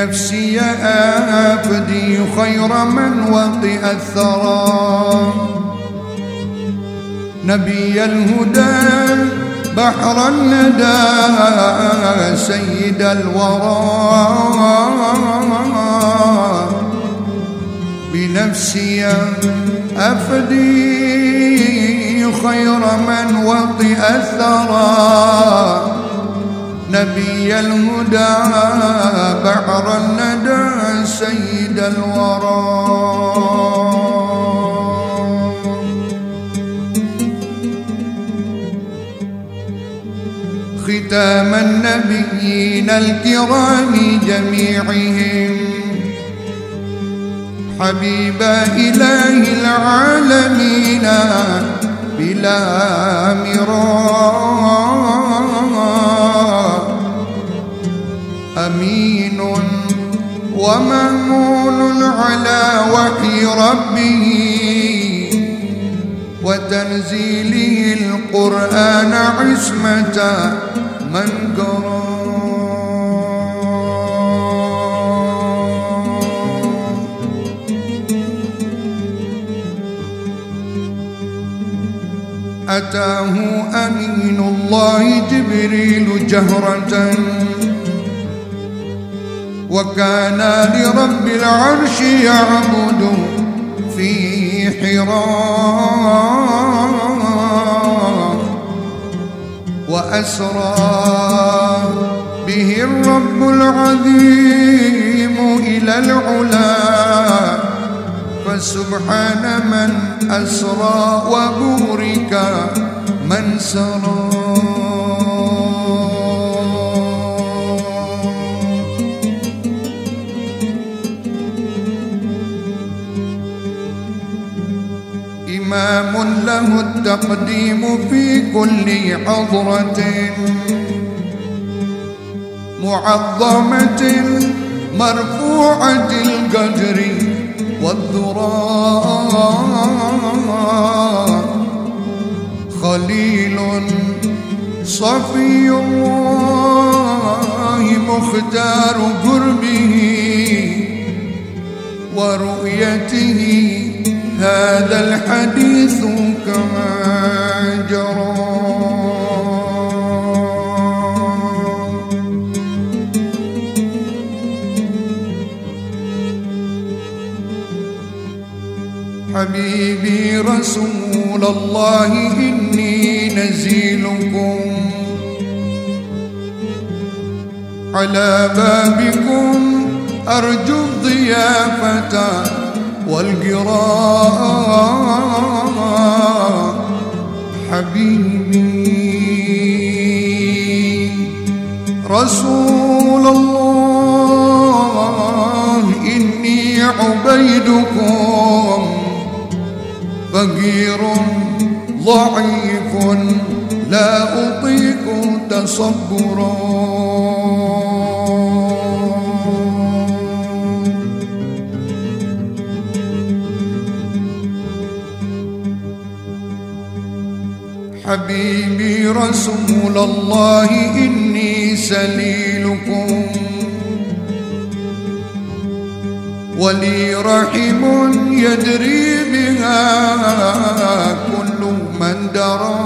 بنفسي أفدي خير من وطئ الثرى. نبي الهدى بحر الندى سيد الورى. بنفسي أفدي خير من وطئ الثرى. نبي الهدى الكرام جميعهم. حبيب إله العالمين بلا مراء. أمين ومأمون على وحي ربه. وتنزيله القرآن عصمة من قرأ أتاه أمين الله جبريل جهرة. وكان لرب العرش يعبد في حراء. وأسرى به الرب العظيم إلى العلا. فسبحان من أسرى وبورك من سرى. إمام له التقديم في كل حضرة. معظمة مرفوعة القدر. والذراء خليل صفي الله مختار قربه ورؤيته هذا الحديث رسول الله إني نزيلكم على بابكم أرجو الضيافة والقراء حبيبي رسول الله إني عبيدكم. فقير ضعيف لا أطيق تصبرا. حبيبي رسول الله إني سليلكم. ولي رحم يدري بها كل من درى.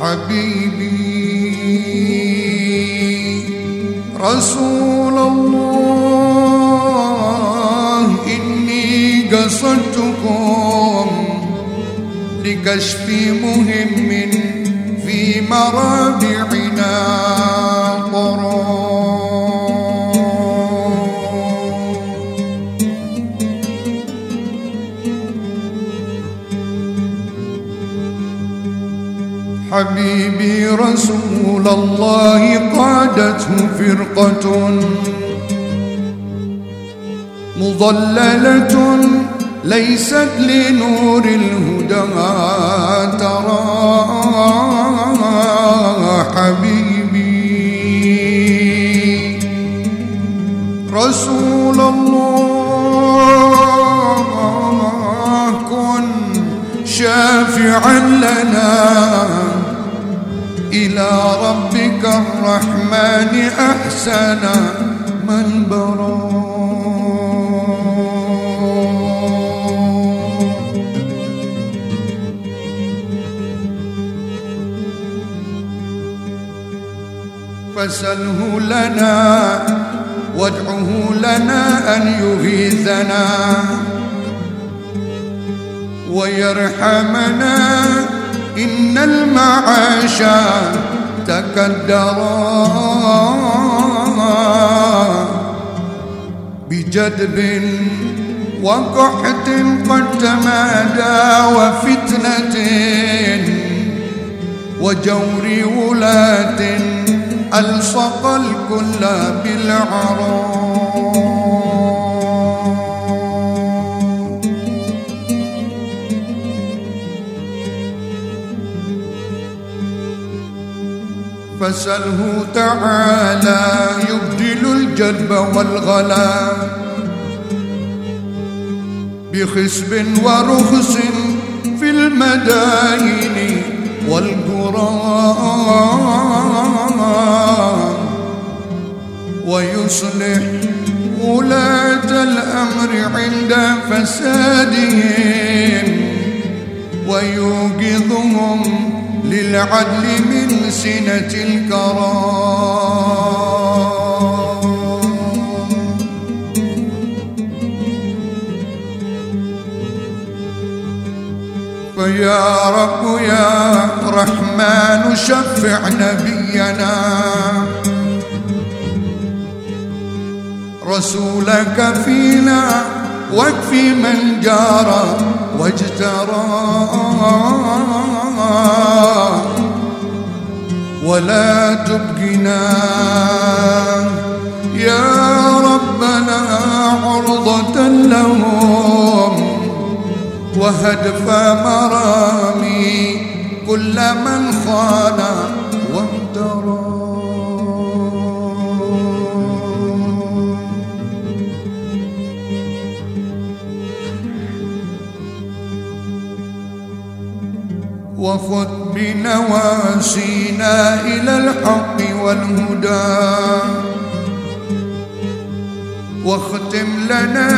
حبيبي رسول الله إني قصدتكم لكشف مهم في مرابعنا طرى حبيبي رسول الله قادته فرقة مضللة ليست لنور الهدى ترى. حبيبي. رسول الله كن شافعا لنا. إلى ربك الرحمن أحسن فسله لنا وادعه لنا أن يغيثنا. ويرحمنا إن المعاش تكدرا بجدب وقحط قد تمادى وفتنة وجور ولاة ألصق الكل بالعراء فسله تعالى يبدل الجدب والغلا بخسب ورخص في المداين والقرى ويصلح ولاة الأمر عند فسادهم. ويوقظهم للعدل من سنة الكرام فيا رب يا رحمن شفع نبينا. رسولك فينا واكفي من جار واجترى. ولا تبقنا يا ربنا عرضة لهم وهدف مرامي كل من خان. وخذ بنواسينا إلى الحق والهدى. واختم لنا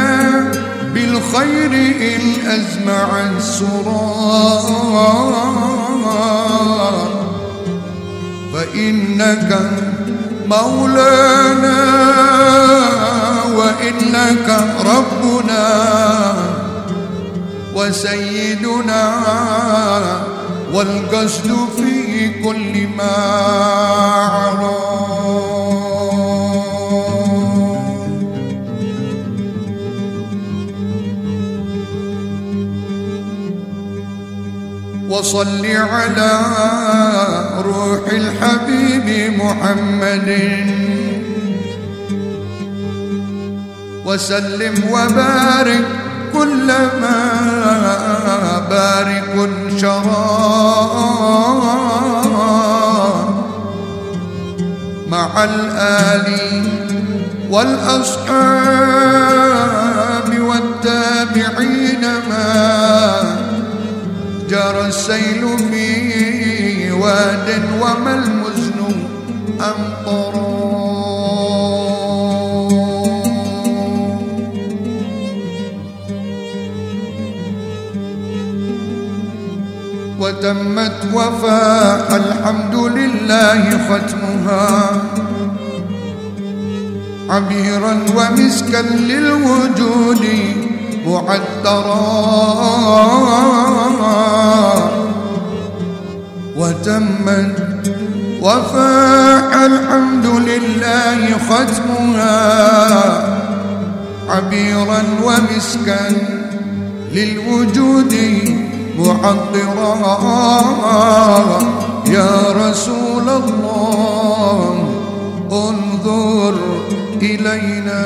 بالخير إن أزمع السرار فإنك مولانا وإنك ربنا وسيدنا والقصد في كل ما عرى وصل على روح الحبيب محمد. وسلم وبارك كلما بارك. شرى مع الآل والأصحاب والتابعين ما جرى السيل في واد وما وتمت وفاء الحمد لله ختمها. عبيرا ومسكا للوجود معطرا. وتمت وفاء الحمد لله ختمها. عبيرا ومسكا للوجود معطرا يا رسول الله انظر إلينا